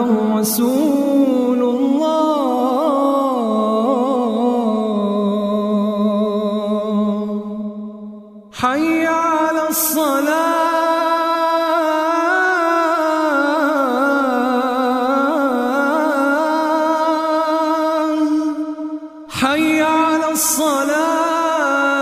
رسول الله. حي على الصلاة. حي على الصلاة.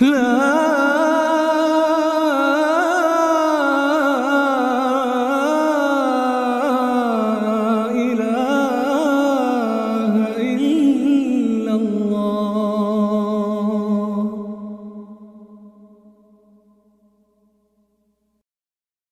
love